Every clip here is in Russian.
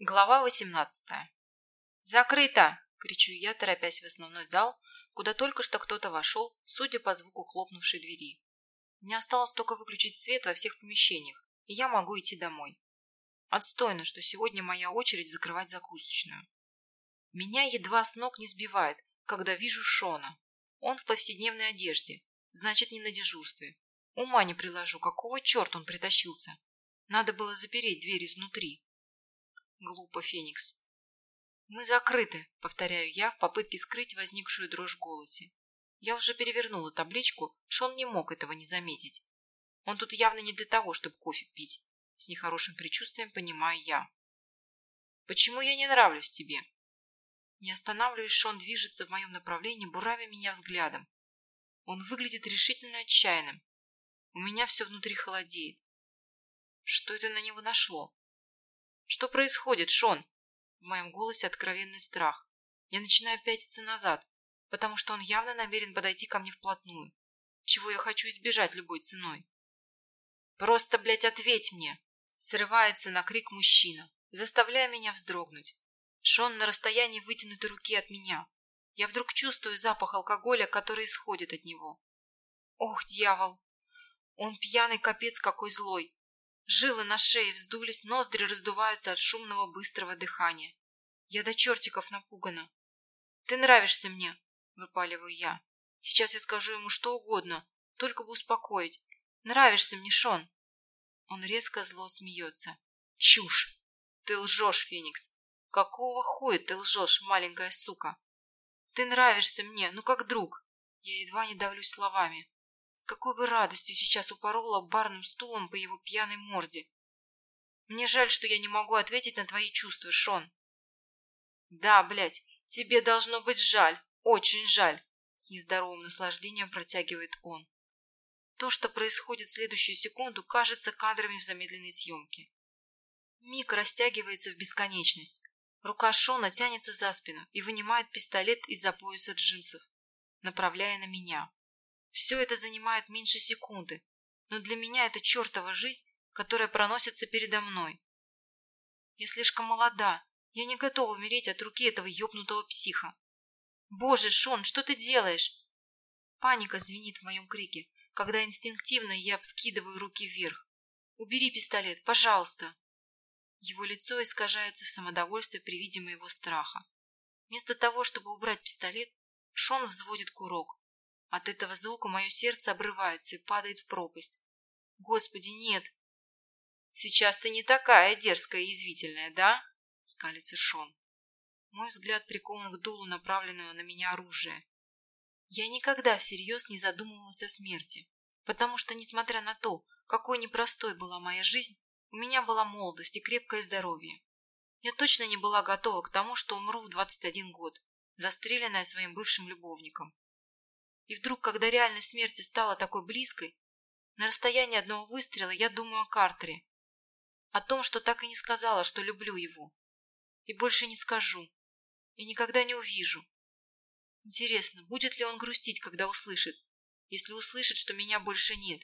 Глава 18. «Закрыто!» – кричу я, торопясь в основной зал, куда только что кто-то вошел, судя по звуку хлопнувшей двери. Мне осталось только выключить свет во всех помещениях, и я могу идти домой. Отстойно, что сегодня моя очередь закрывать закусочную. Меня едва с ног не сбивает, когда вижу Шона. Он в повседневной одежде, значит, не на дежурстве. Ума не приложу, какого черта он притащился. Надо было запереть дверь изнутри. Глупо, Феникс. Мы закрыты, повторяю я в попытке скрыть возникшую дрожь в голосе. Я уже перевернула табличку, Шон не мог этого не заметить. Он тут явно не для того, чтобы кофе пить. С нехорошим предчувствием понимаю я. Почему я не нравлюсь тебе? Не останавливаясь, Шон движется в моем направлении, буравя меня взглядом. Он выглядит решительно отчаянным. У меня все внутри холодеет. Что это на него нашло? Что происходит, Шон? В моем голосе откровенный страх. Я начинаю пятиться назад, потому что он явно намерен подойти ко мне вплотную, чего я хочу избежать любой ценой. Просто, блядь, ответь мне! Срывается на крик мужчина, заставляя меня вздрогнуть. Шон на расстоянии вытянутой руки от меня. Я вдруг чувствую запах алкоголя, который исходит от него. Ох, дьявол! Он пьяный капец какой злой. Жилы на шее вздулись, ноздри раздуваются от шумного быстрого дыхания. Я до чертиков напугана. «Ты нравишься мне», — выпаливаю я. «Сейчас я скажу ему что угодно, только бы успокоить. Нравишься мне, Шон». Он резко зло смеется. «Чушь! Ты лжешь, Феникс! Какого хуя ты лжешь, маленькая сука? Ты нравишься мне, ну как друг!» Я едва не давлюсь словами какой бы радостью сейчас упорола барным стулом по его пьяной морде. Мне жаль, что я не могу ответить на твои чувства, Шон. Да, блядь, тебе должно быть жаль, очень жаль, с нездоровым наслаждением протягивает он. То, что происходит в следующую секунду, кажется кадрами в замедленной съемке. Миг растягивается в бесконечность. Рука Шона тянется за спину и вынимает пистолет из-за пояса джинсов, направляя на меня. Все это занимает меньше секунды, но для меня это чертова жизнь, которая проносится передо мной. Я слишком молода, я не готова умереть от руки этого ёбнутого психа. Боже, Шон, что ты делаешь? Паника звенит в моем крике, когда инстинктивно я вскидываю руки вверх. Убери пистолет, пожалуйста. Его лицо искажается в самодовольстве при виде моего страха. Вместо того, чтобы убрать пистолет, Шон взводит курок. От этого звука мое сердце обрывается и падает в пропасть. Господи, нет! Сейчас ты не такая дерзкая и язвительная, да? Скалится Шон. Мой взгляд прикован к дулу направленного на меня оружия. Я никогда всерьез не задумывалась о смерти, потому что, несмотря на то, какой непростой была моя жизнь, у меня была молодость и крепкое здоровье. Я точно не была готова к тому, что умру в 21 год, застреленная своим бывшим любовником. И вдруг, когда реальность смерти стала такой близкой, на расстоянии одного выстрела я думаю о Картере. О том, что так и не сказала, что люблю его. И больше не скажу. И никогда не увижу. Интересно, будет ли он грустить, когда услышит, если услышит, что меня больше нет?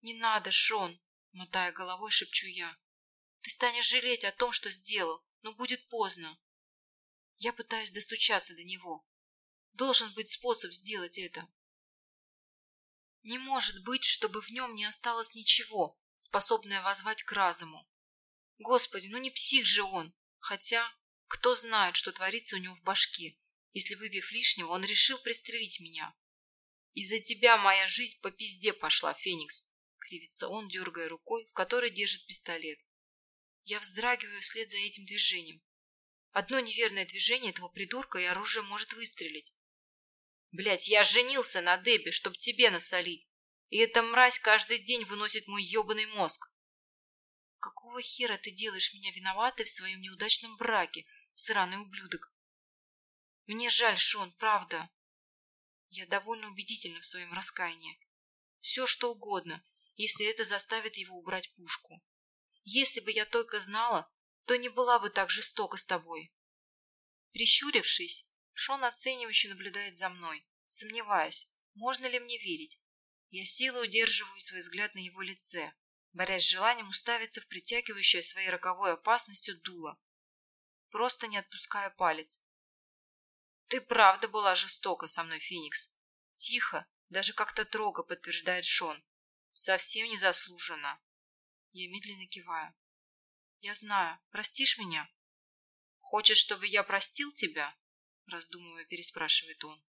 Не надо, Шон, мотая головой, шепчу я. Ты станешь жалеть о том, что сделал, но будет поздно. Я пытаюсь достучаться до него, Должен быть способ сделать это. Не может быть, чтобы в нем не осталось ничего, способное возвать к разуму. Господи, ну не псих же он. Хотя, кто знает, что творится у него в башке, если, выбив лишнего, он решил пристрелить меня. Из-за тебя моя жизнь по пизде пошла, Феникс. Кривится он, дергая рукой, в которой держит пистолет. Я вздрагиваю вслед за этим движением. Одно неверное движение этого придурка, и оружие может выстрелить. Блять, я женился на Дебби, чтоб тебе насолить. И эта мразь каждый день выносит мой ебаный мозг. Какого хера ты делаешь меня виноватой в своем неудачном браке, сраный ублюдок? Мне жаль, Шон, правда. Я довольно убедительна в своем раскаянии. Все, что угодно, если это заставит его убрать пушку. Если бы я только знала, то не была бы так жестока с тобой. Прищурившись, Шон оценивающе наблюдает за мной, сомневаясь, можно ли мне верить. Я силой удерживаю свой взгляд на его лице, борясь с желанием уставиться в притягивающее своей роковой опасностью дуло, просто не отпуская палец. «Ты правда была жестока со мной, Феникс». Тихо, даже как-то трого, подтверждает Шон. Совсем незаслуженно. Я медленно киваю. Я знаю. Простишь меня? Хочешь, чтобы я простил тебя? Раздумывая, переспрашивает он.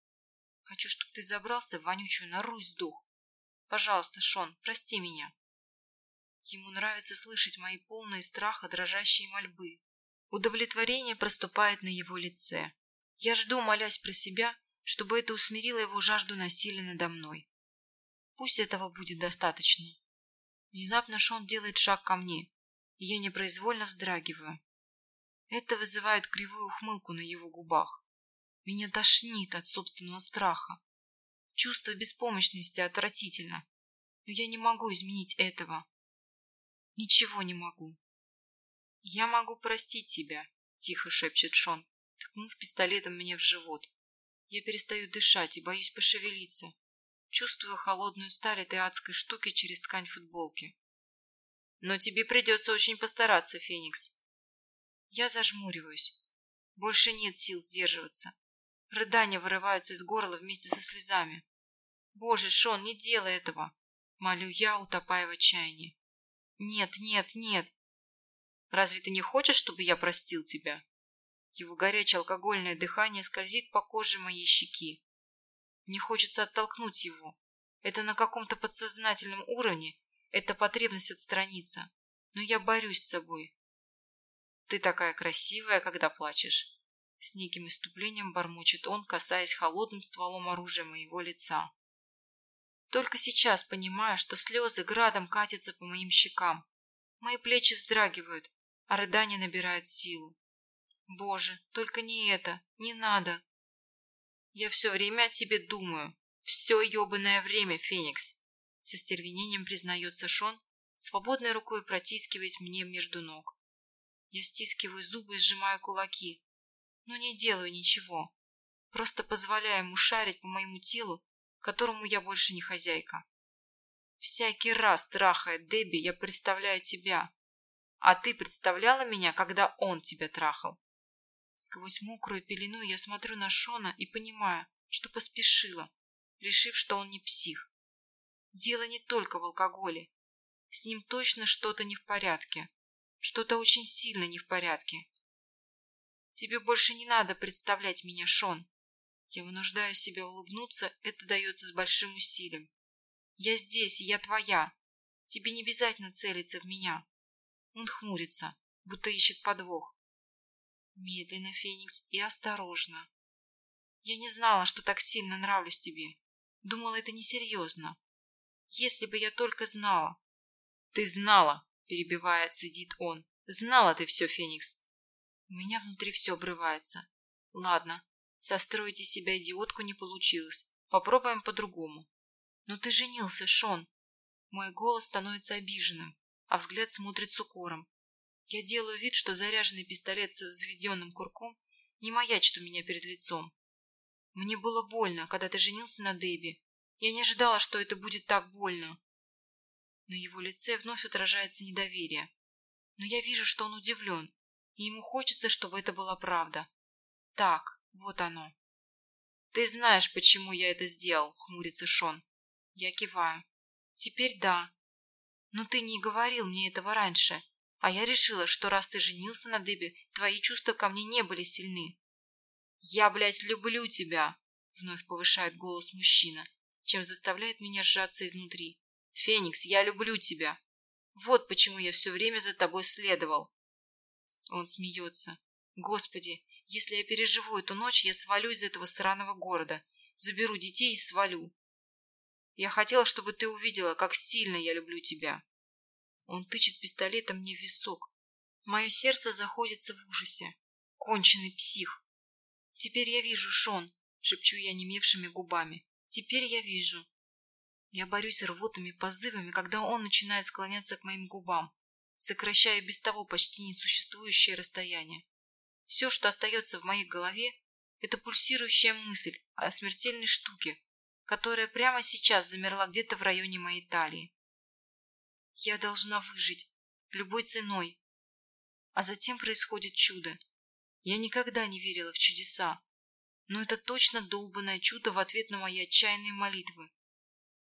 Хочу, чтобы ты забрался в вонючую нору и сдох. Пожалуйста, Шон, прости меня. Ему нравится слышать мои полные страха дрожащие мольбы. Удовлетворение проступает на его лице. Я жду, молясь про себя, чтобы это усмирило его жажду насилия надо мной. Пусть этого будет достаточно. Внезапно Шон делает шаг ко мне, и я непроизвольно вздрагиваю. Это вызывает кривую ухмылку на его губах. Меня тошнит от собственного страха. Чувство беспомощности отвратительно, но я не могу изменить этого. Ничего не могу. «Я могу простить тебя», — тихо шепчет Шон, ткнув пистолетом мне в живот. Я перестаю дышать и боюсь пошевелиться. Чувствую холодную сталь этой адской штуки через ткань футболки. Но тебе придется очень постараться, Феникс. Я зажмуриваюсь. Больше нет сил сдерживаться. Рыдания вырываются из горла вместе со слезами. Боже, Шон, не делай этого! Молю я, утопая в отчаянии. Нет, нет, нет. Разве ты не хочешь, чтобы я простил тебя? Его горячее алкогольное дыхание скользит по коже моей щеки. Мне хочется оттолкнуть его. Это на каком-то подсознательном уровне, это потребность отстраниться. Но я борюсь с собой. Ты такая красивая, когда плачешь. С неким иступлением бормочет он, касаясь холодным стволом оружия моего лица. Только сейчас понимаю, что слезы градом катятся по моим щекам. Мои плечи вздрагивают, а рыдания набирают силу. Боже, только не это, не надо. Я все время о тебе думаю. Все ебаное время, Феникс. Со стервенением признается Шон, свободной рукой протискиваясь мне между ног. Я стискиваю зубы и сжимаю кулаки, но не делаю ничего. Просто позволяю ему шарить по моему телу, которому я больше не хозяйка. Всякий раз, трахая Дебби, я представляю тебя. А ты представляла меня, когда он тебя трахал? Сквозь мокрую пелену я смотрю на Шона и понимаю, что поспешила, решив, что он не псих. Дело не только в алкоголе. С ним точно что-то не в порядке. Что-то очень сильно не в порядке. Тебе больше не надо представлять меня, Шон. Я вынуждаю себя улыбнуться, это дается с большим усилием. Я здесь, и я твоя. Тебе не обязательно целиться в меня. Он хмурится, будто ищет подвох. Медленно, Феникс, и осторожно. Я не знала, что так сильно нравлюсь тебе. Думала, это несерьезно. Если бы я только знала. Ты знала, перебивая, цедит он. Знала ты все, Феникс. У меня внутри все обрывается. Ладно, состроить из себя идиотку не получилось. Попробуем по-другому. Но ты женился, Шон. Мой голос становится обиженным, а взгляд смотрит с укором. Я делаю вид, что заряженный пистолет с взведенным курком не маячит у меня перед лицом. Мне было больно, когда ты женился на Дебби. Я не ожидала, что это будет так больно. На его лице вновь отражается недоверие. Но я вижу, что он удивлен, и ему хочется, чтобы это была правда. Так, вот оно. «Ты знаешь, почему я это сделал», — хмурится Шон. Я киваю. «Теперь да. Но ты не говорил мне этого раньше. А я решила, что раз ты женился на Дебби, твои чувства ко мне не были сильны. «Я, блядь, люблю тебя!» — вновь повышает голос мужчина, чем заставляет меня сжаться изнутри. «Феникс, я люблю тебя! Вот почему я все время за тобой следовал!» Он смеется. «Господи, если я переживу эту ночь, я свалю из этого сраного города, заберу детей и свалю. Я хотела, чтобы ты увидела, как сильно я люблю тебя. Он тычет пистолетом мне в висок. Мое сердце заходится в ужасе. Конченый псих. Теперь я вижу, Шон, шепчу я немевшими губами. Теперь я вижу. Я борюсь рвотными позывами, когда он начинает склоняться к моим губам, сокращая без того почти несуществующее расстояние. Все, что остается в моей голове, это пульсирующая мысль о смертельной штуке, которая прямо сейчас замерла где-то в районе моей талии. Я должна выжить. Любой ценой. А затем происходит чудо. Я никогда не верила в чудеса, но это точно долбанное чудо в ответ на мои отчаянные молитвы.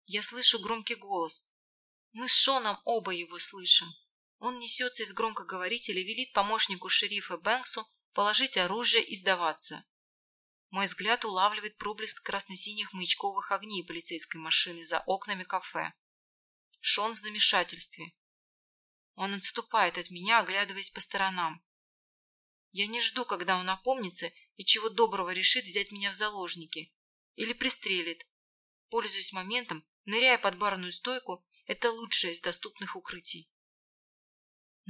Я слышу громкий голос. Мы с Шоном оба его слышим. Он несется из громкоговорителя велит помощнику шерифа Бэнксу положить оружие и сдаваться. Мой взгляд улавливает проблеск красно-синих маячковых огней полицейской машины за окнами кафе. Шон в замешательстве. Он отступает от меня, оглядываясь по сторонам. Я не жду, когда он опомнится и чего доброго решит взять меня в заложники. Или пристрелит. Пользуясь моментом, ныряя под барную стойку, это лучшее из доступных укрытий.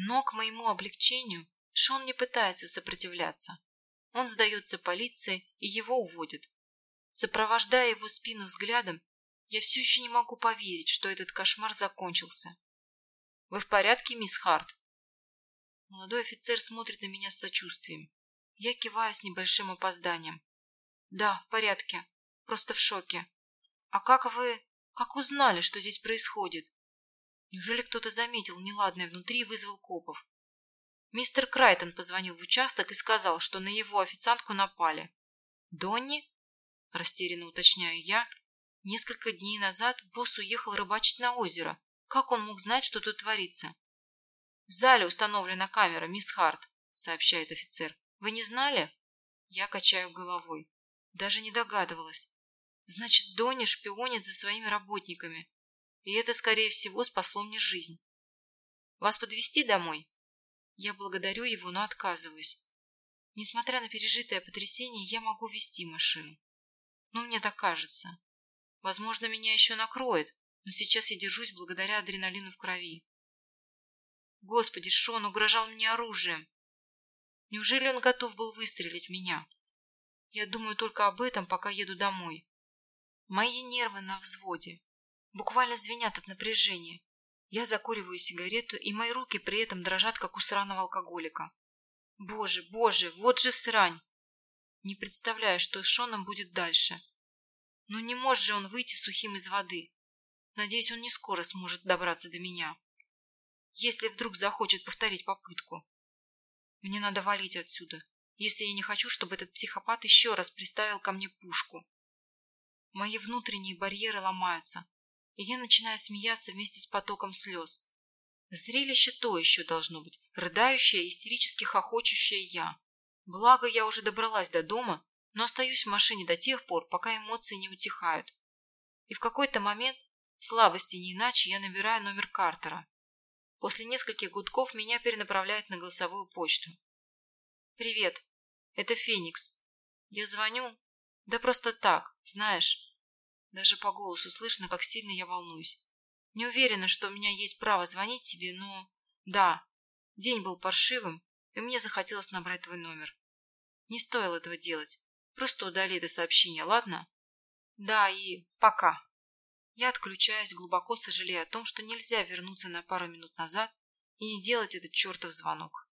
Но к моему облегчению Шон не пытается сопротивляться. Он сдается полиции, и его уводят. Сопровождая его спину взглядом, я все еще не могу поверить, что этот кошмар закончился. «Вы в порядке, мисс Харт?» Молодой офицер смотрит на меня с сочувствием. Я киваю с небольшим опозданием. «Да, в порядке. Просто в шоке. А как вы... как узнали, что здесь происходит?» Неужели кто-то заметил неладное внутри и вызвал копов? Мистер Крайтон позвонил в участок и сказал, что на его официантку напали. «Донни?» – растерянно уточняю я. Несколько дней назад босс уехал рыбачить на озеро. Как он мог знать, что тут творится? «В зале установлена камера, мисс Харт», — сообщает офицер. «Вы не знали?» Я качаю головой. Даже не догадывалась. Значит, Донни шпионит за своими работниками. И это, скорее всего, спасло мне жизнь. «Вас подвезти домой?» Я благодарю его, но отказываюсь. Несмотря на пережитое потрясение, я могу вести машину. Ну, мне так кажется. Возможно, меня еще накроет, но сейчас я держусь благодаря адреналину в крови. Господи, Шон угрожал мне оружием. Неужели он готов был выстрелить в меня? Я думаю только об этом, пока еду домой. Мои нервы на взводе. Буквально звенят от напряжения. Я закуриваю сигарету, и мои руки при этом дрожат, как у сраного алкоголика. Боже, боже, вот же срань! Не представляю, что с Шоном будет дальше. Но не может же он выйти сухим из воды. Надеюсь, он не скоро сможет добраться до меня если вдруг захочет повторить попытку. Мне надо валить отсюда, если я не хочу, чтобы этот психопат еще раз приставил ко мне пушку. Мои внутренние барьеры ломаются, и я начинаю смеяться вместе с потоком слез. Зрелище то еще должно быть, рыдающее, истерически хохочущее я. Благо, я уже добралась до дома, но остаюсь в машине до тех пор, пока эмоции не утихают. И в какой-то момент, слабости не иначе, я набираю номер Картера. После нескольких гудков меня перенаправляют на голосовую почту. «Привет, это Феникс. Я звоню. Да просто так, знаешь. Даже по голосу слышно, как сильно я волнуюсь. Не уверена, что у меня есть право звонить тебе, но... Да, день был паршивым, и мне захотелось набрать твой номер. Не стоило этого делать. Просто удали это сообщение, ладно? Да, и пока. Я отключаюсь, глубоко сожалея о том, что нельзя вернуться на пару минут назад и не делать этот чертов звонок.